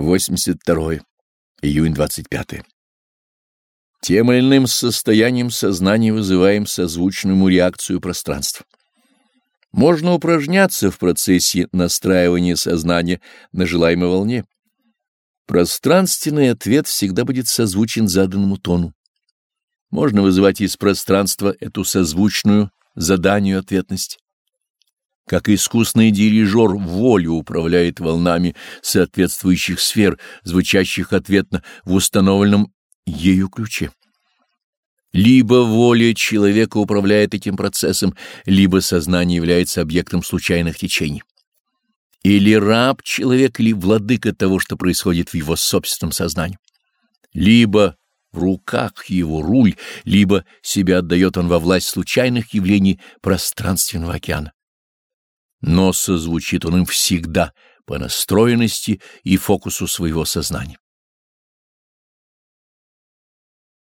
82. Июнь 25. Тем или иным состоянием сознания вызываем созвучную реакцию пространства. Можно упражняться в процессе настраивания сознания на желаемой волне. Пространственный ответ всегда будет созвучен заданному тону. Можно вызывать из пространства эту созвучную заданию ответность как искусный дирижер волю управляет волнами соответствующих сфер, звучащих ответно в установленном ею ключе. Либо воля человека управляет этим процессом, либо сознание является объектом случайных течений. Или раб человек, или владыка того, что происходит в его собственном сознании. Либо в руках его руль, либо себя отдает он во власть случайных явлений пространственного океана но созвучит он им всегда по настроенности и фокусу своего сознания.